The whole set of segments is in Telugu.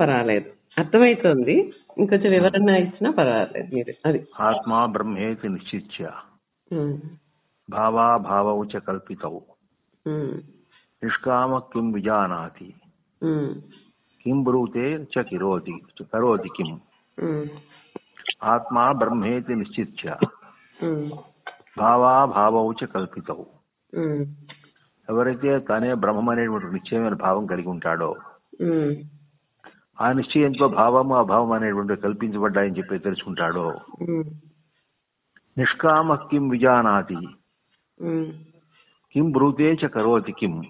పర్వాలేదు. అర్థమవుతుంది ఇంకొంచెం వివరణ ఇచ్చినా పర్వాలేదు మీరు. అది. ఆత్మా బ్రహ్మేతి నిశ్చిత్య. ఉమ్, భావాభావౌ చ కల్పితౌ. నిష్కామ కిం విజానాతి. కిం బ్రూతే చ కిరోతి కరోతి కిం. ఆత్మా బ్రహ్మేతి నిశ్చిత్య. ఉమ్, భావాభావౌ చ కల్పితౌ. ఉమ్, ఎవరైతే తనే బ్రహ్మం అనేటువంటి నిశ్చయమైన భావం కలిగి ఉంటాడో ఆ నిశ్చయంతో భావము అభావం అనేటువంటి కల్పించబడ్డాయని చెప్పి తెలుసుకుంటాడో. నిష్కామ కిం విజానాతి. కిం బ్రూతే చ కరోతి కిం.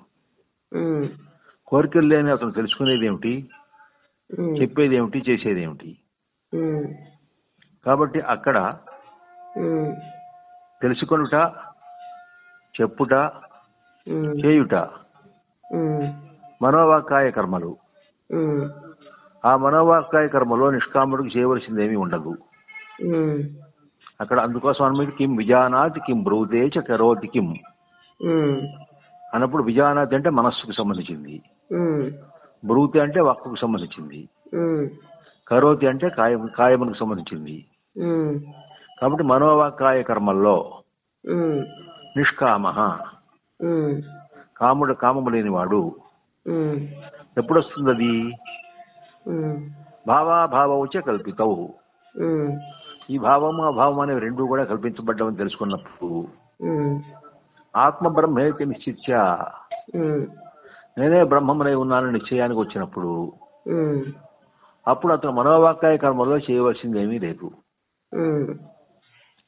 కోరికలు లేని అతను తెలుసుకునేది ఏమిటి చెప్పేది ఏమిటి చేసేది ఏమిటి కాబట్టి అక్కడ తెలుసుకొనుట చెప్పుట చేయుట. మనోవాకాయ కర్మలు. ఆ మనోవాకాయ కర్మలో నిష్కాముడికి చేయవలసింది ఏమీ ఉండదు అక్కడ అందుకోసం అన్నమాట కిం విజానాతి కిం బ్రూతే కరోతి కిం. అన్నప్పుడు విజానాతి అంటే మనస్సుకు సంబంధించింది. బ్రూతి అంటే వాక్కుకు సంబంధించింది. కరోతి అంటే కాయం కాయమునికి సంబంధించింది. కాబట్టి మనోవాకాయ కర్మల్లో నిష్కామ కాముడు కామము లేనివాడు. ఉమ్, ఎప్పుడు వస్తుంది అది ఉమ్, భావాభావౌచ కల్పితవు. ఈ భావము అభావం అనేవి రెండు కూడా కల్పించబడ్డామని తెలుసుకున్నప్పుడు ఆత్మ బ్రహ్మేతి నిశ్చిత్య. నేనే బ్రహ్మమునై ఉన్నానని నిశ్చయానికి వచ్చినప్పుడు అప్పుడు అతను మనోవాకాయ కర్మలో చేయవలసింది ఏమీ లేదు.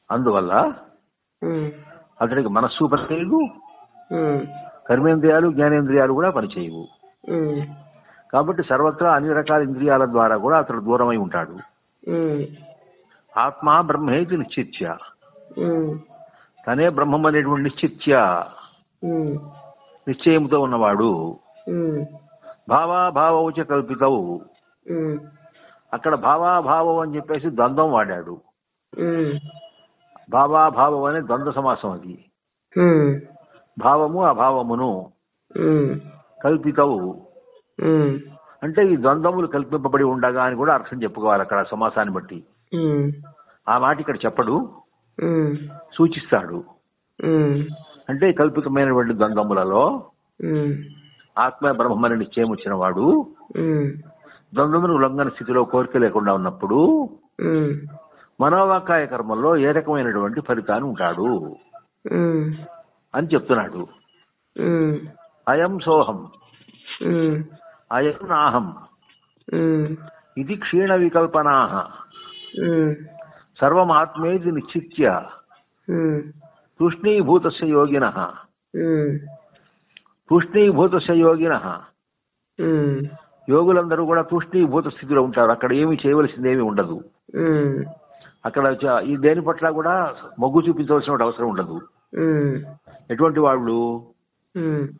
అందువల్ల అతనికి మనస్సు పనిచేయదు. కర్మేంద్రియాలు జ్ఞానేంద్రియాలు కూడా పనిచేయవు. కాబట్టి సర్వత్రా అన్ని రకాల ఇంద్రియాల ద్వారా కూడా అతడు దూరమై ఉంటాడు. ఆత్మ బ్రహ్మేతి నిశ్చిత్య. తనే బ్రహ్మం అనేటువంటి నిశ్చిత్య. ఉమ్, నిశ్చయంతో ఉన్నవాడు. భావాభావౌచ కల్పితవు. అక్కడ భావాభావం అని చెప్పేసి ద్వంద్వం వాడాడు. భావాభావం అనే ద్వంద్వ సమాసం అది. భావము అభావమును కల్పితవు. అంటే ఈ ద్వంద్వములు కల్పింపబడి ఉండగా అని కూడా అర్థం చెప్పుకోవాలి అక్కడ సమాసాన్ని బట్టి. ఆ మాట ఇక్కడ చెప్పడు. సూచిస్తాడు. అంటే కల్పితమైనటువంటి ద్వంద్వములలో ఆత్మ బ్రహ్మని నిశ్చయం వచ్చిన వాడు ద్వంద్వమును ఉల్లంఘన స్థితిలో కోరిక లేకుండా ఉన్నప్పుడు మనోవాకాయ కర్మల్లో ఏ రకమైనటువంటి ఫలితాన్ని ఉంటాడు? అని చెప్తున్నాడు. అయం సోహం. అయం నాహం ఇది క్షీణ వికల్పనా సర్వమాత్మేది నిశ్చిత్య ఉమ్, తూష్ణీభూతస్య యోగిన ఉమ్, తూష్ణీభూతస్య యోగిన యోగులందరూ కూడా తూష్ణీభూత స్థితిలో ఉంటారు. అక్కడ ఏమి చేయవలసింది ఏమి ఉండదు. అక్కడ ఈ దేని పట్ల కూడా మొగ్గు చూపించవలసిన అవసరం ఉండదు. ఎటువంటి వాళ్ళు?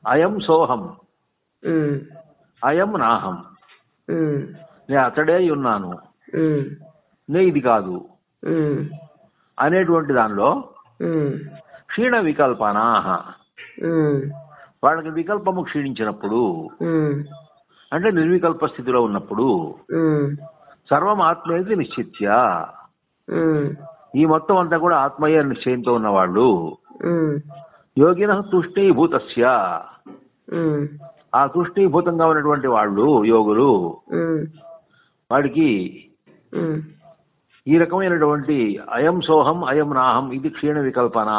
అయం సోహం. అయం నాహం నేను అతడే ఉన్నాను. నే ఇది కాదు. అనేటువంటి దానిలో క్షీణ వికల్పనా ఉమ్, వాళ్ళకి వికల్పము క్షీణించినప్పుడు అంటే నిర్వికల్ప స్థితిలో ఉన్నప్పుడు సర్వం ఆత్మేది నిశ్చిత్య. ఈ మొత్తం అంతా కూడా ఆత్మయ్య నిశ్చయంతో ఉన్నవాళ్ళు. యోగిన తుష్ణీభూతస్య. ఉమ్, ఆ తుష్ణీభూతంగా ఉన్నటువంటి వాళ్ళు యోగులు వాడికి ఈ రకమైనటువంటి అయం సోహం అయం నాహం ఇది క్షీణ వికల్పనా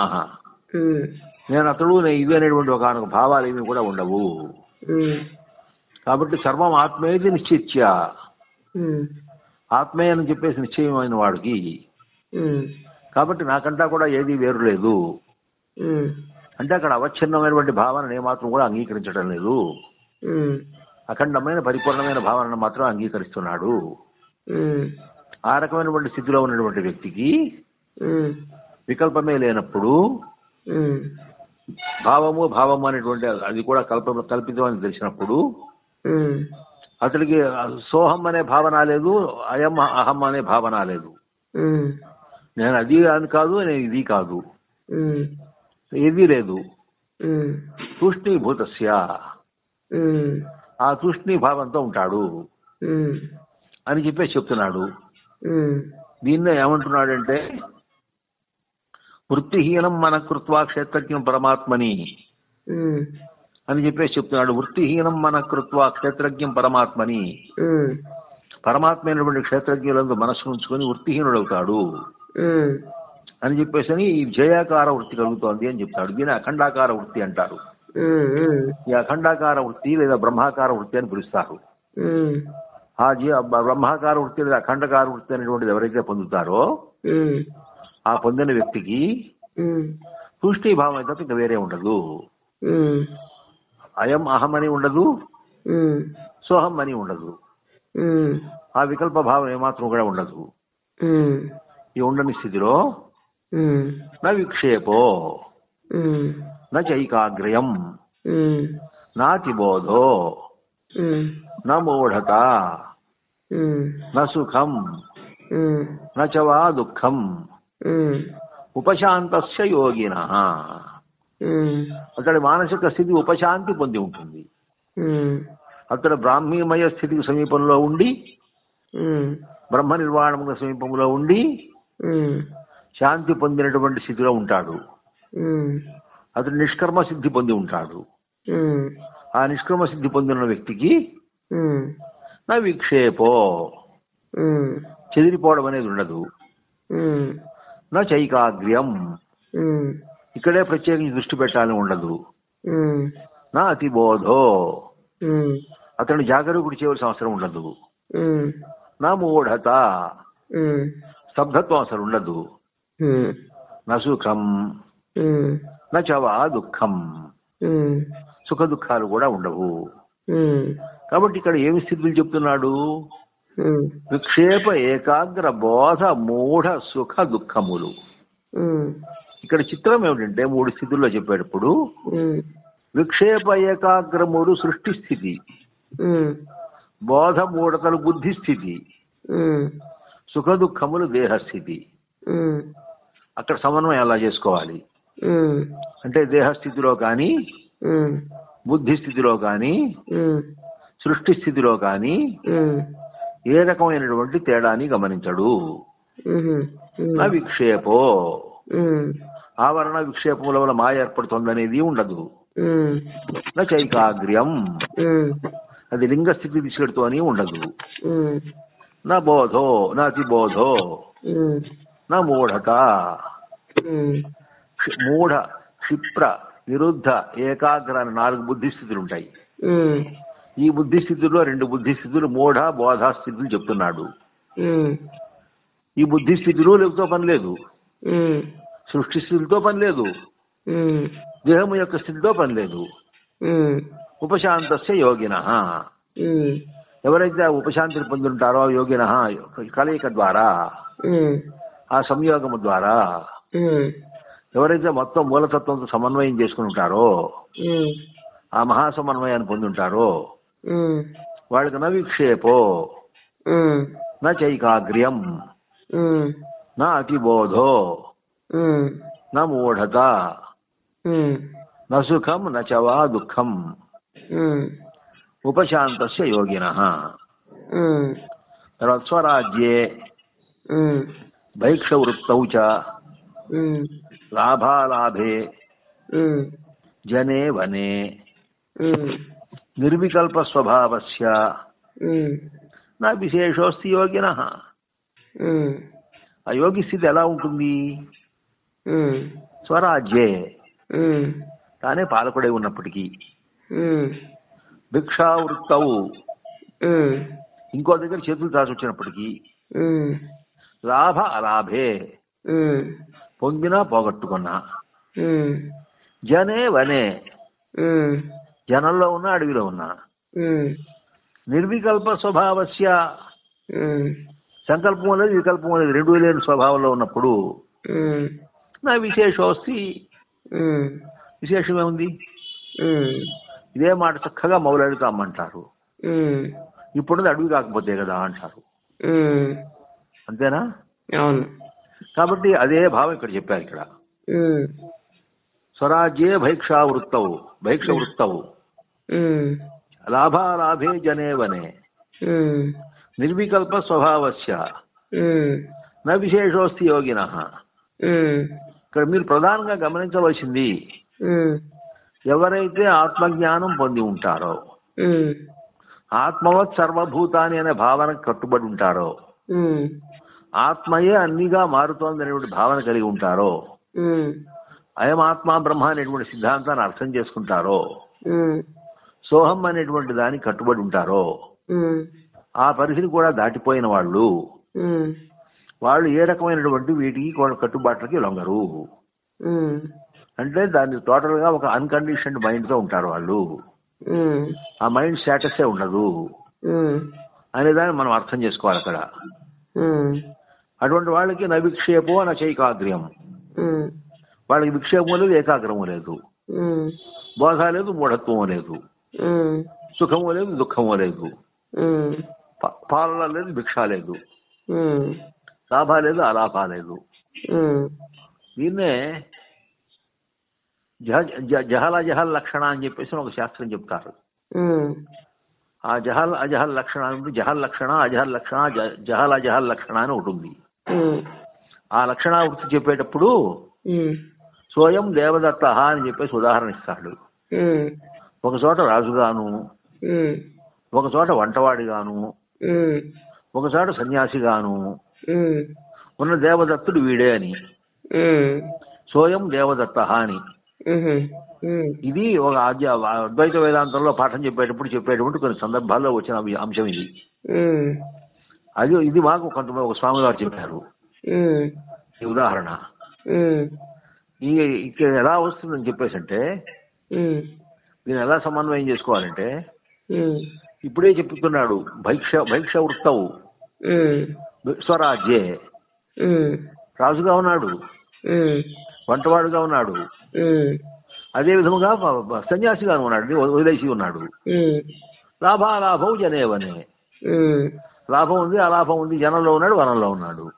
ఉమ్, నేను అతడు నేను ఇది అనేటువంటి ఒక భావాలు ఏమి కూడా ఉండవు. కాబట్టి సర్వం ఆత్మేది నిశ్చిత్య. ఆత్మే అని చెప్పేసి నిశ్చయమైన వాడికి. కాబట్టి నాకంటా కూడా ఏది వేరు లేదు. అంటే అక్కడ అవచ్ఛిన్నమైనటువంటి భావనను ఏమాత్రం కూడా అంగీకరించడం లేదు. అఖండమైన పరిపూర్ణమైన భావనను మాత్రం అంగీకరిస్తున్నాడు. ఆ రకమైనటువంటి స్థితిలో ఉన్నటువంటి వ్యక్తికి వికల్పమే లేనప్పుడు భావము భావము అనేటువంటి అది కూడా కల్ప కల్పితం అని తెలిసినప్పుడు అతడికి సోహం అనే భావన లేదు అయం అహం అనే భావన లేదు. నేను అది అని కాదు నేను ఇది కాదు. ఏదీ లేదు. తూష్ణీభూతస్య ఆ తూష్ణీ భావంతో ఉంటాడు. అని చెప్పేసి చెప్తున్నాడు. దీన్నే ఏమంటున్నాడంటే వృత్తిహీనం మన కృత్వా క్షేత్రజ్ఞం పరమాత్మని. అని చెప్పేసి చెప్తున్నాడు. వృత్తిహీనం మన కృత్వా క్షేత్రజ్ఞం పరమాత్మని. ఉమ్, పరమాత్మ అయినటువంటి క్షేత్రజ్ఞులందు మనసు ఉంచుకొని వృత్తిహీనుడవుతాడు. అని చెప్పేసి ఈ జయాకార వృత్తి కలుగుతోంది అని చెప్తాడు. దీని అఖండాకార వృత్తి అంటారు. ఈ అఖండాకార వృత్తి లేదా బ్రహ్మాకార వృత్తి అని పిలుస్తారు. ఆ బ్రహ్మాకార వృత్తి లేదా అఖండకార వృత్తి అనేటువంటిది ఎవరైతే పొందుతారో ఆ పొందిన వ్యక్తికి తూష్టీభావం అయితే ఇంకా వేరే ఉండదు. అయం అహం అని ఉండదు. సోహం అని ఉండదు. ఆ వికల్ప భావం ఏమాత్రం కూడా ఉండదు. ఈ ఉండని స్థితిలో మూఢత. ఉమ్, నా సుఖం. ఉమ్, నా చ వా దుఃఖం. ఉమ్, ఉపశాంతస్య యోగిన. అతడి మానసిక స్థితి ఉపశాంతి పొంది ఉంటుంది. అతడు బ్రాహ్మీమయ స్థితికి సమీపంలో ఉండి బ్రహ్మ నిర్వాణముల సమీపంలో ఉండి శాంతి పొందినటువంటి స్థితిలో ఉంటాడు. అతడు నిష్కర్మ సిద్ధి పొంది ఉంటాడు. ఆ నిష్కర్మ సిద్ధి పొందిన వ్యక్తికి నా విక్షేపో. చెదిరిపోవడం అనేది ఉండదు. నా చైకాగ్ర్యం. ఇక్కడే ప్రత్యేకించి దృష్టి పెట్టాలని ఉండదు. నా అతిబోధో. అతను జాగరూకుడు చేయవలసిన అవసరం ఉండదు. నా మూఢత. స్తబ్దత్వం అసలు ఉండదు. నా సుఖం ఉమ్, నా చవా దుఃఖం. సుఖ దుఃఖాలు కూడా ఉండవు. కాబట్టి ఇక్కడ ఏమి స్థితులు చెప్తున్నాడు? విక్షేప ఏకాగ్ర బోధ మూఢ సుఖ దుఃఖములు. ఇక్కడ చిత్రం ఏమిటంటే మూడు స్థితుల్లో చెప్పేటప్పుడు విక్షేప ఏకాగ్రములు సృష్టి స్థితి. బోధ మూఢతలు బుద్ధి స్థితి. సుఖ దుఃఖములు దేహస్థితి. అక్కడ సమన్వయం ఎలా చేసుకోవాలి? అంటే దేహస్థితిలో కానీ బుద్ధి స్థితిలో కానీ సృష్టి స్థితిలో కానీ ఏ రకమైనటువంటి తేడాని గమనించడు. నా విక్షేపో. ఆవరణ విక్షేపముల వల్ల మాయ ఏర్పడుతుందనేది ఉండదు. నా చైకాగ్ర్యం. అది లింగ స్థితి తీసుకెడుతూ అని ఉండదు. నా బోధో నా అతిబోధో. ఉమ్, నా మూఢత మూఢ క్షిప్ర విరుద్ధ ఏకాగ్ర అని నాలుగు బుద్ధి స్థితులు ఉంటాయి ఈ బుద్ధి స్థితుల్లో రెండు బుద్ధి స్థితులు మూఢ బోధ స్థితులు చెప్తున్నాడు. ఈ బుద్ధి స్థితిలో లేకపోతే పని లేదు. సృష్టి స్థితితో పని లేదు. దేహము యొక్క స్థితితో పని లేదు. ఉపశాంతస్య యోగిన. ఎవరైతే ఉపశాంతిని పొందుంటారో యోగిన కలయిక ద్వారా. ఆ సంయోగము ద్వారా ఎవరైతే మొత్తం మూలతత్వంతో సమన్వయం చేసుకుని ఉంటారో ఆ మహాసమన్వయాన్ని పొందుంటారో వాళ్ళకి నా విక్షేపో నా చైకాగ్ర్యం నా అతిబోధో నా మూఢత నా సుఖం న చవా దుఃఖం ఉపశాంతస్య యోగిన. తర్వాత స్వరాజ్యే. భైక్షవృత్తౌ చ లాభాలాభే జనే వనే ఉమ్, నిర్వికల్ప స్వభావస్య ఉమ్, నా విశేషోస్తి యోగిన ఆ యోగి స్థితి ఎలా ఉంటుంది? స్వరాజ్యే తానే పాలకుడై ఉన్నప్పటికీ భిక్షావృత్తవు ఇంకో దగ్గర చేతులు దాచి వచ్చినప్పటికీ అలాభే ఉమ్, పొందినా పోగొట్టుకున్నా. జనే వనే. జనంలో ఉన్న అడవిలో ఉన్నా. నిర్వికల్ప స్వభావస్య. సంకల్పం అనేది వికల్పం అనేది రెండు లేని స్వభావంలో ఉన్నప్పుడు నా విశేషోస్తి ఉమ్, విశేషం ఏముంది? ఉమ్, ఇదే మాట చక్కగా మౌలాడితో అమ్మంటారు. ఉమ్, ఇప్పుడు అడవి కాకపోతే కదా అంటారు. అంతేనా? అవును. కాబట్టి అదే భావం ఇక్కడ చెప్పారు ఇక్కడ. స్వరాజ్యే భైక్షా వృత్తవు భైక్ష వృత్తవు లాభాలాభే జనే వనే ఉమ్, నిర్వికల్ప స్వభావస్య. న విశేషోస్తి యోగిన. ఇక్కడ మీరు ప్రధానంగా గమనించవలసింది ఎవరైతే ఆత్మజ్ఞానం పొంది ఉంటారో ఆత్మవత్ సర్వభూతాని అనే భావనకు కట్టుబడి ఉంటారో ఆత్మయే అన్నిగా మారుతోంది అనేటువంటి భావన కలిగి ఉంటారో? అయం ఆత్మ బ్రహ్మ అనేటువంటి సిద్ధాంతాన్ని అర్థం చేసుకుంటారో? సోహం అనేటువంటి దానికి కట్టుబడి ఉంటారో? ఆ పరిధిని కూడా దాటిపోయిన వాళ్ళు? వాళ్ళు ఏ రకమైనటువంటి వీటికి కట్టుబాట్లకి లొంగరు? అంటే దాన్ని టోటల్గా ఒక అన్కండిషన్డ్ మైండ్తో ఉంటారు వాళ్ళు. ఆ మైండ్ స్టేటస్ ఉండదు. అనే దాన్ని మనం అర్థం చేసుకోవాలి అక్కడ. అటువంటి వాళ్ళకి నా విక్షేపో నా చైకాగ్ర్యం. వాళ్ళకి విక్షేపం లేదు ఏకాగ్రము లేదు. బోధ లేదు మూఢత్వము లేదు. సుఖము లేదు దుఃఖము లేదు. పాలన లేదు భిక్ష లేదు. లాభ లేదు అలాభ లేదు. దీన్నే జహల జహల్ లక్షణ అని చెప్పేసి ఒక శాస్త్రం చెప్తారు. ఆ జహల్ అజహల్ లక్షణ జహల్ లక్షణ అజహల్ లక్షణ జహల్ అజహల్ లక్షణ అని ఒకటి ఉంది. ఆ లక్షణ వృత్తి చెప్పేటప్పుడు స్వయం దేవదత్త అని చెప్పేసి ఉదాహరణ ఇస్తాడు. ఒక చోట రాజుగాను ఒక చోట వంటవాడిగాను ఒక చోట సన్యాసిగాను ఉన్న దేవదత్తుడు వీడే అని. స్వయం దేవదత్త అని. ఇది ఒక ఆద్య అద్వైత వేదాంతంలో పాఠం చెప్పేటప్పుడు చెప్పేటప్పుడు కొన్ని సందర్భాల్లో వచ్చిన అంశం ఇది. అది ఇది మాకు కొంతమంది ఒక స్వామి గారు చెప్పారు ఈ ఉదాహరణ. ఈ ఇక్కడ ఎలా వస్తుందని చెప్పేసి అంటే దీన్ని ఎలా సమన్వయం చేసుకోవాలంటే ఇప్పుడే చెప్తున్నాడు భైక్ష భైక్ష వృత్తవు. స్వరాజ్యే రాజుగా ఉన్నాడు. వంటవాడుగా ఉన్నాడు. అదే విధముగా సన్యాసిగా ఉన్నాడు. వదిలేసి ఉన్నాడు. లాభాలాభం జనేవనే. లాభం ఉంది అలాభం ఉంది జనంలో ఉన్నాడు వనంలో ఉన్నాడు.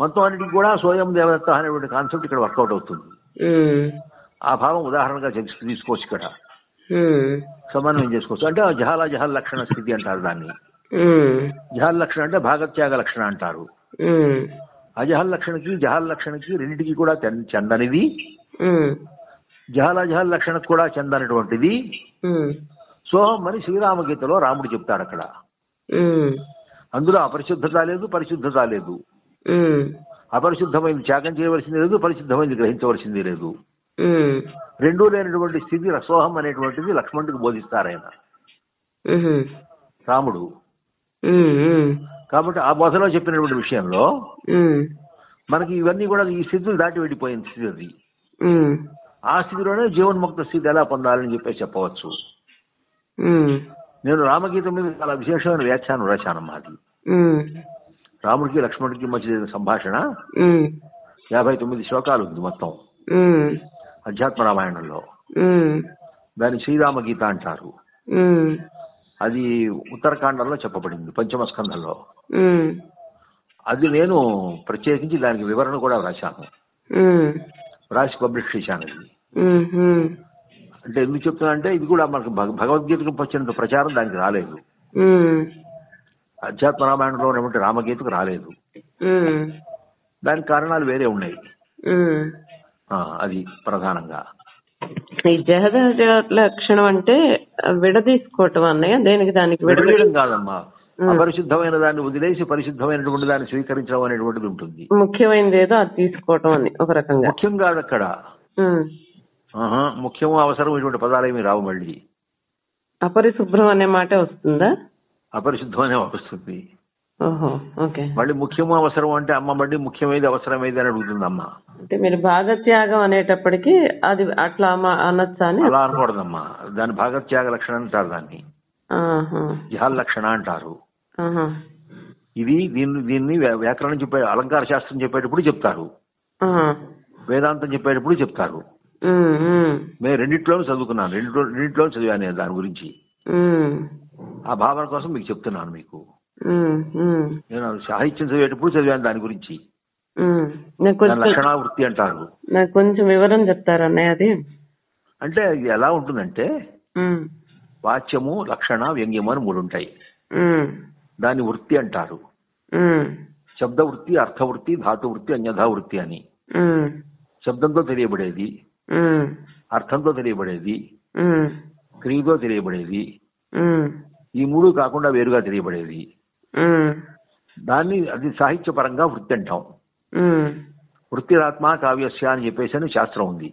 మొత్తం అన్నిటికీ కూడా స్వయం దేవత అనేటువంటి కాన్సెప్ట్ ఇక్కడ వర్కౌట్ అవుతుంది. ఆ భావం ఉదాహరణగా తీసుకోవచ్చు ఇక్కడ. సమన్వయం చేసుకోవచ్చు. అంటే జహాల జహల్ లక్షణ స్థితి అంటారు దాన్ని. జహల్ లక్షణ అంటే భాగత్యాగ లక్షణ అంటారు. అజహల్ లక్షణకి జహల్ లక్షణకి రెండింటికి కూడా చెంద- చెందనిది. ఉమ్, జహల జహల్ లక్షణకు కూడా చెందనటువంటిది. సోహం అని శ్రీరామగీతలో రాముడు చెప్తాడు అక్కడ. అందులో అపరిశుద్ధత లేదు పరిశుద్ధత లేదు. అపరిశుద్ధమైంది త్యాగం చేయవలసింది లేదు పరిశుద్ధమైంది గ్రహించవలసింది లేదు. రెండూ లేనటువంటి స్థితి రసోహం అనేటువంటిది లక్ష్మణుడికి బోధిస్తారు ఆయన రాముడు. కాబట్టి ఆ బోధలో చెప్పినటువంటి విషయంలో మనకి ఇవన్నీ కూడా ఈ స్థితులు దాటి వెళ్ళిపోయిన స్థితి అది. ఆ స్థితిలోనే జీవన్ముక్త స్థితి ఎలా పొందాలని చెప్పేసి చెప్పవచ్చు. నేను రామగీతం మీద చాలా విశేషమైన వ్యాఖ్యానం రాశానమ్మా అది ఉమ్, రాముడికి లక్ష్మణుడికి మధ్య జరిగిన సంభాషణ యాభై తొమ్మిది శ్లోకాలు ఉంది మొత్తం. అధ్యాత్మ రామాయణంలో. దాన్ని శ్రీరామ గీత అంటారు. అది ఉత్తరాఖండంలో చెప్పబడింది పంచమ స్కంధంలో. అది నేను ప్రత్యేకించి దానికి వివరణ కూడా రాశాను. రాసి పబ్లిష్ చేశాను అది అంటే ఎందుకు చెప్తున్నా అంటే ఇది కూడా మనకు భగ- భగవద్గీతకు వచ్చినంత ప్రచారం దానికి రాలేదు. అధ్యాత్మ రామాయణంలో ఉన్నటువంటి రామగీతకు రాలేదు. దానికి కారణాలు వేరే ఉన్నాయి. అది ప్రధానంగా. ఈ జహదజ లక్షణం అంటే విడదీసుకోవటం అన్నయ్య? దేనికి దానికి విడదీ విడదీయడం? కాదమ్మా. అపరిశుద్ధమైన దాన్ని వదిలేసి పరిశుద్ధమైనటువంటి దాన్ని స్వీకరించడం అనేటువంటిది ఉంటుంది. ముఖ్యమైనది ఏదో అది తీసుకోవటం అని ఒక రకంగా. ముఖ్యం కాదు అక్కడ. ముఖ్యము అవసరం ఇటువంటి పదాలేమి రావు మళ్ళీ. అపరిశుభ్రం అనే మాటే వస్తుందా? అపరిశుద్ధమనే వస్తుంది. ఓహో ఓకే. మళ్ళీ ముఖ్యము అవసరం అంటే అమ్మ మళ్ళీ ముఖ్యమైనది అవసరమైంది అని అడుగుతుంది అమ్మ. అంటే మీరు భాగత్యాగం అనేటప్పటికి అది అట్లా అమ- అనొచ్చా అని? అలా అనకూడదమ్మా. దాని భాగత్యాగ లక్షణం అంటారు దాన్ని. జిహాల్ లక్షణ అంటారు. ఇది దీన్ని దీన్ని వ్యా- వ్యాకరణం చెప్పే అలంకార శాస్త్రం చెప్పేటప్పుడు చెప్తారు. వేదాంతం చెప్పేటప్పుడు చెప్తారు. మేము రెండిట్లోనూ చదువుకున్నాను. రెండిట్లో రెండిట్లోనూ చదివాను నేను దాని గురించి. ఆ భావన కోసం మీకు చెప్తున్నాను మీకు. నేను సాహిత్యం చదివేటప్పుడు చదివాను దాని గురించి. ఉమ్. నాకు దాని కొంచెం లక్షణ వృత్తి అంటారు. నాకు కొంచెం వివరం చెప్తారా అది? అంటే ఇది ఎలా ఉంటుందంటే వాచ్యము లక్షణ వ్యంగ్యము అని మూడు ఉంటాయి. దాన్ని వృత్తి అంటారు. ఉమ్, శబ్దవృత్తి అర్థవృత్తి ధాతువృత్తి అన్యథా వృత్తి అని శబ్దంతో తెలియబడేది అర్థంతో తెలియబడేది క్రియతో తెలియబడేది ఈ మూడు కాకుండా వేరుగా తెలియబడేది. దాన్ని అది సాహిత్యపరంగా వృత్తి అంటాం. వృత్తిరాత్మ కావ్యస్య అని చెప్పేసి అని శాస్త్రం ఉంది.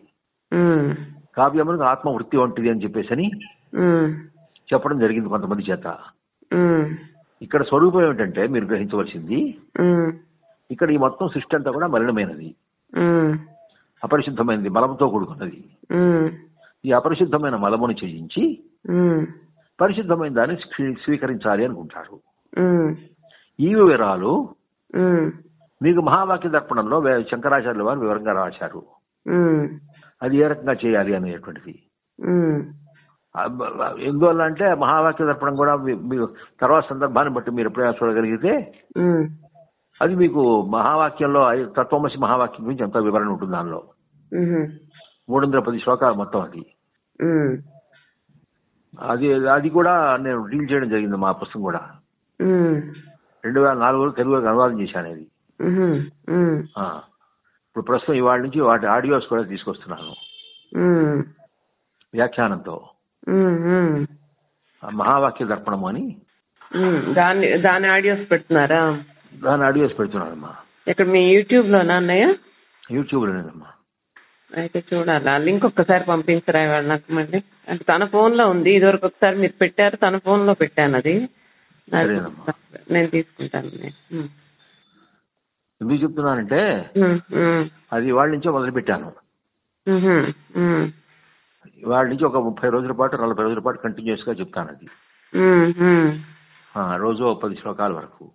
కావ్యమునకు ఆత్మ వృత్తి వంటిది అని చెప్పేసి అని చెప్పడం జరిగింది కొంతమంది చేత. ఇక్కడ స్వరూపం ఏమిటంటే మీరు గ్రహించవలసింది ఇక్కడ ఈ మొత్తం సృష్టి అంతా కూడా మలినమైనది. అపరిశుద్ధమైనది మలంతో కూడుకున్నది. ఈ అపరిశుద్ధమైన మలమును చేయించి పరిశుద్ధమైన దాన్ని స్వీ- స్వీకరించాలి అనుకుంటారు. ఈ వివరాలు మీకు మహావాక్య దర్పణంలో శంకరాచార్యుల వారు వివరంగా రాశారు. అది ఏ రకంగా చేయాలి అనేటువంటిది. ఎందువల్ల అంటే మహావాక్య దర్పణం కూడా తర్వాత సందర్భాన్ని బట్టి మీరు ఎప్పుడైనా చూడగలిగితే అది మీకు మహావాక్యంలో తత్వమసి మహావాక్యం గురించి ఎంత వివరణ ఉంటుంది దానిలో. మూడు వందల పది శ్లోకాలు మొత్తం అది. అది అది కూడా నేను డీల్ చేయడం జరిగింది మా పుస్తకం కూడా. రెండు వేల నాలుగులో తెలుగులోకి అనువాదం చేశాను అది. ఇప్పుడు ప్రస్తుతం ఇవాళ నుంచి వాటి ఆడియోస్ కూడా తీసుకొస్తున్నాను. వ్యాఖ్యానంతో. మహావాక్య దర్పణం అని. దాని ఆడియోస్ పెడుతున్నారా? దాని ఆడియోస్ పెడుతున్నానమ్మా ఇక్కడ మీ యూట్యూబ్ లోనా అన్నయ్య? యూట్యూబ్లోనేనమ్మా. అయితే చూడాలి. లింక్ ఒక్కసారి పంపించరా ఇవాళ నాకు మళ్ళీ? అంటే తన ఫోన్లో ఉంది. ఇదివరకు ఒకసారి మీరు పెట్టారు తన ఫోన్లో పెట్టాను అది. నేను తీసుకుంటాను. ఎందుకు చెప్తున్నానంటే అది ఇవాళ నుంచే మొదలు పెట్టాను ఇవాళ నుంచి ఒక ముప్పై రోజుల పాటు నలభై రోజుల పాటు కంటిన్యూస్గా చెప్తాను అది. రోజు పది శ్లోకాల వరకు.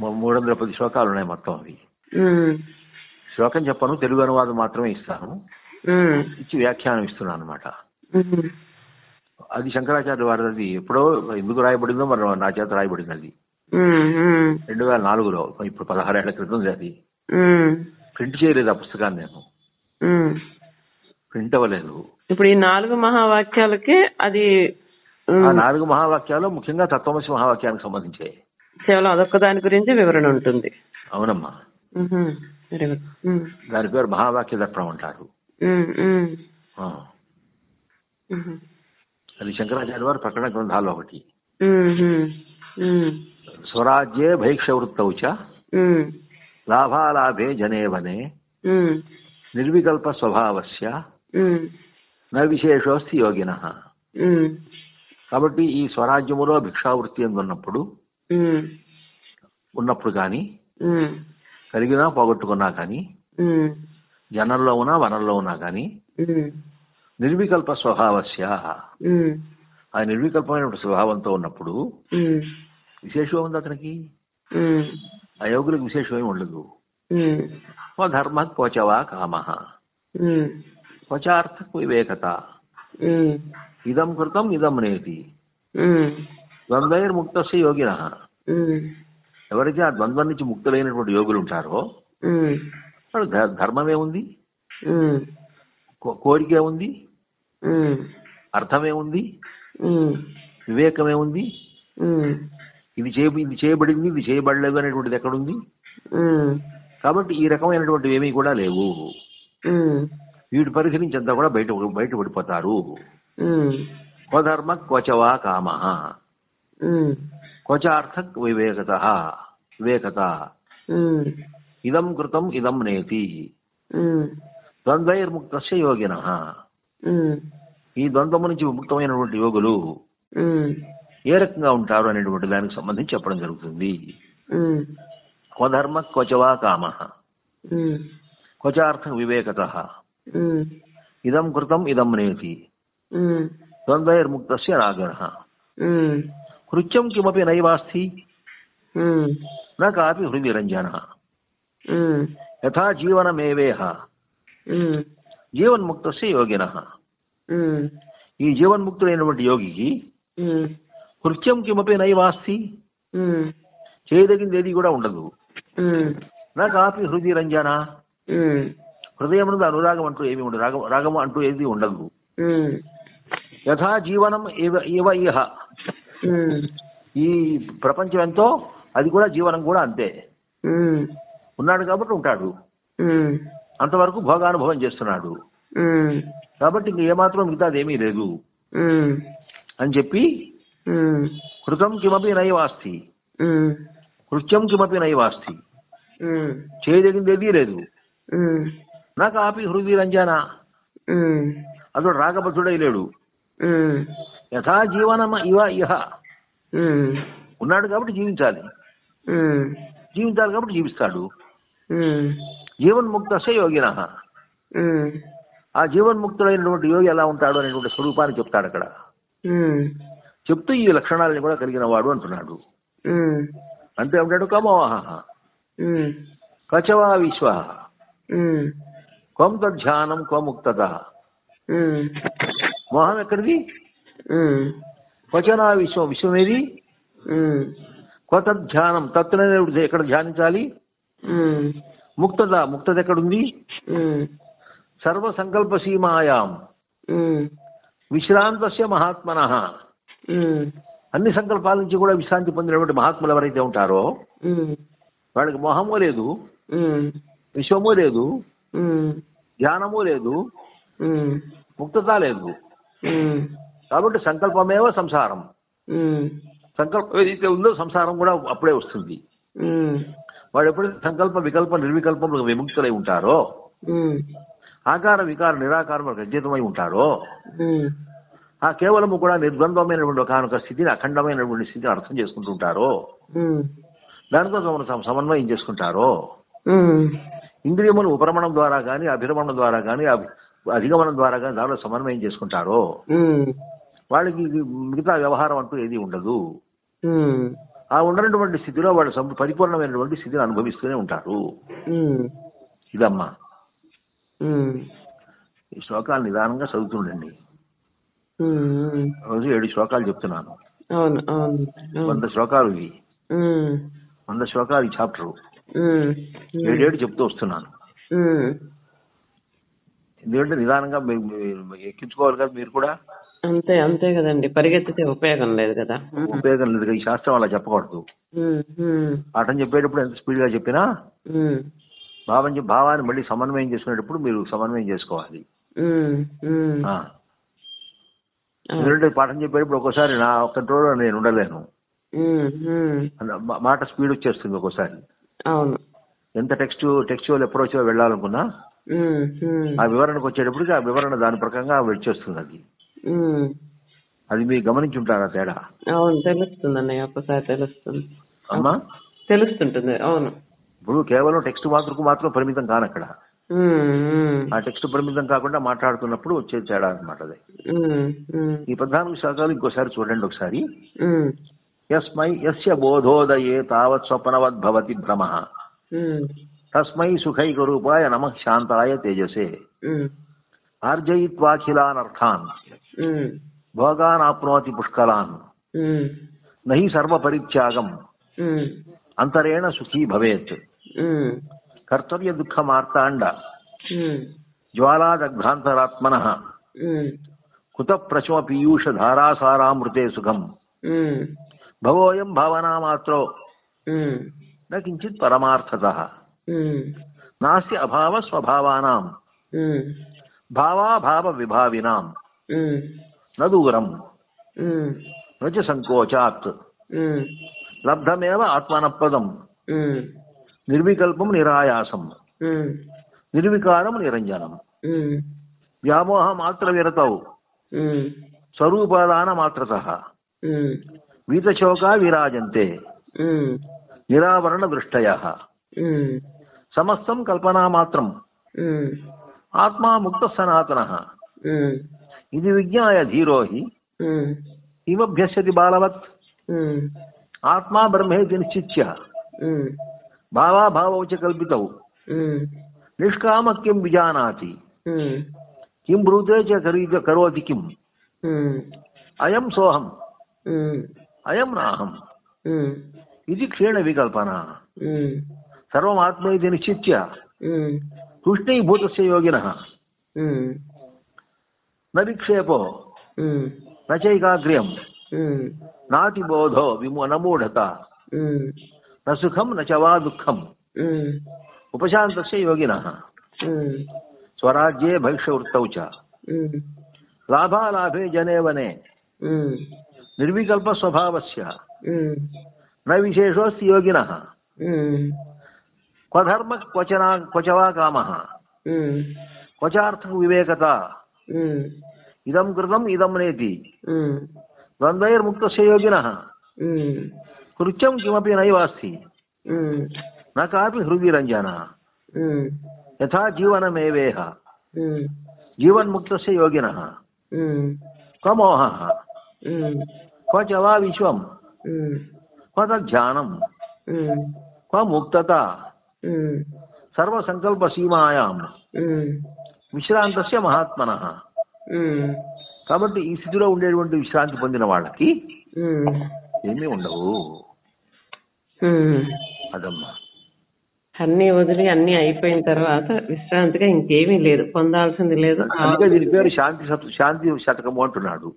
మూడు వందల పది శ్లోకాలు ఉన్నాయి మొత్తం అవి. శ్లోకం చెప్పను తెలుగు అనువాదం మాత్రమే ఇస్తాను. ఇచ్చి వ్యాఖ్యానం ఇస్తున్నాను అనమాట అది శంకరాచార్య వారిది ఎప్పుడో ఎందుకు రాయబడిందో మరి నా చేత రాయబడింది అది. రెండు వేల నాలుగులో ఇప్పుడు పదహారేళ్ళ క్రితం అది. ప్రింట్ చేయలేదు ఆ పుస్తకాన్ని నేను. ప్రింట్ అవ్వలేదు ఇప్పుడు ఈ నాలుగు మహావాక్యాలకి అది ఆ నాలుగు మహావాక్యాలు ముఖ్యంగా తత్వమసి మహావాక్యానికి సంబంధించే కేవలం అదొక్క దాని గురించి వివరణ ఉంటుంది. అవునమ్మా. దాని పేరు మహావాక్య దర్పణం అంటారు. అది శంకరాచార్య వారి ప్రకటన గ్రంథాలు ఒకటి. స్వరాజ్యే భైక్షవృత్తౌ చ ఉమ్, లాభాలాభే జనే వనే నిర్వికల్ప స్వభావస్య న విశేషోస్తి యోగిన కాబట్టి ఈ స్వరాజ్యములో భిక్షావృత్తి ఉన్నప్పుడు ఉన్నప్పుడు కానీ కలిగినా పోగొట్టుకున్నా కానీ జనంలో ఉన్నా వనంలో ఉన్నా కానీ నిర్వికల్ప స్వభావస్య. ఆ నిర్వికల్పమైన స్వభావంతో ఉన్నప్పుడు విశేషం ఉంది అతనికి? ఆ యోగులకు విశేషమేం ఉండదు. ధర్మ క్వచవా కామ. క్వచార్థ వివేకత ఇదం కృతం ఇదం నేతి. ఉమ్, ద్వంద్వైర్ముక్తస్య యోగిన. ఎవరైతే ఆ ద్వంద్వం నుంచి ముక్తులైనటువంటి యోగులు ఉంటారో ధర్మమే ఉంది. కోరికే ఉంది. అర్థమే ఉంది. వివేకమే ఉంది. ఇది చేయ ఇది చేయబడింది ఇది చేయబడలేదు అనేటువంటిది ఎక్కడుంది? కాబట్టి ఈ రకమైనటువంటి ఏమీ కూడా లేవు. వీటి పరిధి నుంచి అంతా కూడా బయట బయట పడిపోతారు స్వధర్మ క్వచవా కామ. క్వచార్థ వివేకత వివేకత. ఇదం కృతం ఇదం నేతి. ఉమ్, ద్వంద్వైర్ముక్తస్య యోగిన. ఈ ద్వంద్వము నుంచి విముక్తమైనటువంటి యోగులు ఏ రకంగా ఉంటారు అనేటువంటి దానికి సంబంధించి చెప్పడం జరుగుతుంది. ఉమ్, క్వధర్మ క్వచవా కామ. క్వచార్థ వివేకత. ఇదం కృతం ఇదం నేతి. ఉమ్, ద్వంద్వైర్ముక్తస్య రాగణ కృత్యం కిమపి నైవాస్తి ఉమ్, న కాపి హృది రంజన ఉమ్, యథా జీవనమేవేహ? ఉమ్, జీవన్ముక్తస్య యోగిన. ఈ జీవన్ముక్తుడైనటువంటి యోగికి కృత్యం కిమపి నైవాస్తి చేయదగింది ఏది కూడా ఉండదు. నా కాపి హృది రంజన ఉమ్, హృదయం నుండి అనురాగం అంటూ ఏమి ఉండదు. రాగం రాగం అంటూ ఏది ఉండదు. యథా జీవనం ఇవ ఇహ. ఈ ప్రపంచం ఎంతో అది కూడా జీవనం కూడా అంతే. ఉన్నాడు కాబట్టి ఉంటాడు. అంతవరకు భోగానుభవం చేస్తున్నాడు. కాబట్టి ఇంక ఏమాత్రం మిగతాది ఏమీ లేదు అని చెప్పి కృతం కిమపి నైవాస్తి కృత్యం కిమపి నైవాస్తి ఉమ్, చేయదగిందేదీ లేదు. నా కాపి హృదయ రంజన అతడు రాగబద్ధుడై లేడు యథా జీవనం ఇవ ఇహ. ఉన్నాడు కాబట్టి జీవించాలి. జీవించాలి కాబట్టి జీవిస్తాడు. జీవన్ముక్తసే యోగిన. ఆ జీవన్ముక్తుడైనటువంటి యోగి ఎలా ఉంటాడు అనేటువంటి స్వరూపాన్ని చెప్తాడు అక్కడ. చెప్తూ ఈ లక్షణాలని కూడా కలిగిన వాడు అంటున్నాడు. అంతే ఉంటాడు కమోహ. కచవా విశ్వ క్వం తధ్యానం క్వ ముక్తత ఉమ్, మోహం ఎక్కడిది? ఉమ్, క్వచనా విశ్వం విశ్వమేది ఉమ్, క్వ తధ్యానం తత్తునైన ఎక్కడ ధ్యానించాలి? ఉమ్, ముక్తత ముక్తత ఎక్కడుంది? సర్వ సంకల్ప సీమాయాం విశ్రాంతస్య మహాత్మన. అన్ని సంకల్పాల నుంచి కూడా విశ్రాంతి పొందినటువంటి మహాత్ములు ఎవరైతే ఉంటారో వాళ్ళకి మోహము లేదు. విశ్వము లేదు. ధ్యానము లేదు. ముక్తత లేదు. కాబట్టి సంకల్పమేవ సంసారం. సంకల్పం ఏదైతే ఉందో సంసారం కూడా అప్పుడే వస్తుంది. వాడు ఎప్పుడైతే సంకల్ప వికల్ప నిర్వికల్పములకు విముక్తులై ఉంటారో ఆకార వికార నిరాకారములకు అధ్యతమై ఉంటారో ఆ కేవలము కూడా నిర్ద్వంద్వమైనటువంటి ఒకనొక స్థితిని అఖండమైనటువంటి స్థితిని అర్థం చేసుకుంటుంటారో దానికోసం మనం సమ- సమన్వయం చేసుకుంటారో ఇంద్రియములు ఉపరమణం ద్వారా కానీ అభిరమణం ద్వారా కానీ అధిగమనం ద్వారా కానీ దానిలో సమన్వయం చేసుకుంటారో? వాళ్ళకి మిగతా వ్యవహారం అంటూ ఏది ఉండదు. ఆ ఉన్నటువంటి స్థితిలో వాళ్ళు పరిపూర్ణమైనటువంటి స్థితిని అనుభవిస్తూనే ఉంటారు. ఇదమ్మా. ఈ శ్లోకాలు నిదానంగా చదువుతుండండి. రోజు ఏడు శ్లోకాలు చెప్తున్నాను. వంద శ్లోకాలు ఇవి. వంద శ్లోకాలు ఈ చాప్టర్ ఏడేడు చెప్తూ వస్తున్నాను. ఎందుకంటే నిదానంగా ఎక్కించుకోవాలి కదా మీరు కూడా? అంతే అంతే కదండి. పరిగెత్తితే ఉపయోగం లేదు కదా. ఉపయోగం లేదు ఈ శాస్త్రం అలా చెప్పకూడదు. పాఠం చెప్పేటప్పుడు ఎంత స్పీడ్గా చెప్పినా భావం భావాన్ని మళ్ళీ సమన్వయం చేసుకునేటప్పుడు మీరు సమన్వయం చేసుకోవాలి. ఎందుకంటే పాఠం చెప్పేటప్పుడు ఒక్కోసారి నా కంట్రోల్ నేను ఉండలేను. మాట స్పీడ్ వచ్చేస్తుంది ఒక్కోసారి. అవును. ఎంత టెక్స్ట్ టెక్స్చువల్ అప్రోచ్ వెళ్ళాలనుకున్నా ఆ వివరణకు వచ్చేటప్పటికి ఆ వివరణ దాని ప్రకారంగా వచ్చేస్తుంది అది. అది మీరు గమనించుంటారా తేడా? అవును తెలుస్తుంది అన్నయ్య ఒక్కసారి తెలుస్తుంది. అమ్మా? తెలుస్తుంటుంది అవును. ఇప్పుడు కేవలం టెక్స్ట్ మాత్రకు మాత్రం పరిమితం ఉమ్, ఉమ్, ఆ టెక్స్ట్ పరిమితం కాకుండా మాట్లాడుతున్నప్పుడు వచ్చే తేడా అనమాట అది. ఈ పద్నాలుగు శాఖలు ఇంకోసారి చూడండి ఒకసారి. యస్మై యస్య బోధోదయే తావత్ స్వప్నవద్ భవతి భ్రమ. తస్మై సుఖైకరూపాయ నమ శాంతాయ తేజసే. ఉమ్, ఆర్జయిత్వాఖిలాన్ అర్థాన్ ఉమ్, భోగాన్ ఆప్నోతి పుష్కలాన్ నహి సర్వ పరిత్యాగం అంతరేణ సుఖీ భవేత్. కర్తవ్య దుఃఖ మార్తాండ జ్వాలాదగ్భ్రాంతరాత్మన. కుత ప్రచమ పీయూష ధారాసారామృతే సుఖం భవోయం భావనా మాత్రో ఉమ్, న కించిత్ పరమార్థత. ఉమ్, నాస్తి అభావ స్వభావానాం. ఉమ్, భావాభావ విభావినాం. ఉమ్, న దూరం. ఉమ్, నచ సంకోచాత్. ఉమ్, లబ్ధమేవ వీతశోకా విరాజంతే నిరావరణ దృష్టయ సమస్తం కల్పనా మాత్రం ఆత్మా ముక్త సనాతన ఇది విజ్ఞాయ ధీరో హి ఉమ్, కిమభ్యస్యతి బాలవత్ ఆత్మా బ్రహ్మేతి నిశ్చిత్య భావాభావౌ చ కల్పితౌ నిష్కామ కిం విజానాతి కిం బ్రూతే చ కరీ- కరోతి కిం అయం సోహం అయం నాహం. ఇది క్షీణ వికల్పన. ఉమ్, సర్వమాత్మైతి నిశ్చిత్య. ఉమ్, తూష్ణీభూతస్య యోగిన. న విక్షేపో. ఉమ్, న చైకాగ్ర్యం. ఉమ్, నాతి బోధో విము అనమూఢత. ఉమ్, న సుఖం న చ వా దుఃఖం. ఉపశాంతస్య యోగిన. స్వరాజ్యే భవిష్యవృత్తౌ చ. లాభాలాభే జనే వనే ఉమ్, నిర్వికల్ప స్వభావస్య ఉమ్, న విశేషోస్తి యోగిన ఉమ్, క్వధర్మ క్వచన క్వచవా కామ ఉమ్, క్వచార్థ వివేకత ఉమ్, ఇదం కృతం ఇదం నేతి ఉమ్, ద్వంద్వైర్ముక్తస్య యోగిన ఉమ్, కృత్యం కిమపి నైవాస్తి ఉమ్, న కాపి హృది రంజన ఉమ్, యథా జీవనమేవేహ ఉమ్, జీవన్ముక్తస్య యోగిన ఉమ్, క్వ మోహ ఉమ్, క్వ చ వా విశ్వం ఉమ్, క్వ తజ్ఞానం ఉమ్, క్వ ముక్తత ఉమ్, సర్వసంకల్ప సీమాయాం విశ్రాంతస్య మహాత్మన కాబట్టి ఈ స్థితిలో ఉండేటువంటి విశ్రాంతి పొందిన వాళ్ళకి ఏమీ ఉండవు. అదమ్మా. అన్ని వదిలి అన్ని అయిపోయిన తర్వాత విశ్రాంతిగా ఇంకేమీ లేదు. పొందాల్సింది లేదు. అందుకే దీని పేరు శాంతి శత- శాంతి శతకము అంటున్నాడు.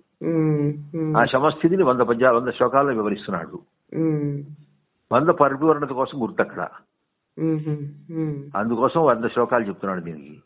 ఆ శమస్థితిని వంద పద్య వంద శ్లోకాల్లో వివరిస్తున్నాడు. వంద పరిపూర్ణత కోసం గుర్తు అక్కడ ఉమ్, ఉమ్, అందుకోసం వంద శ్లోకాలు చెప్తున్నాడు దీనికి.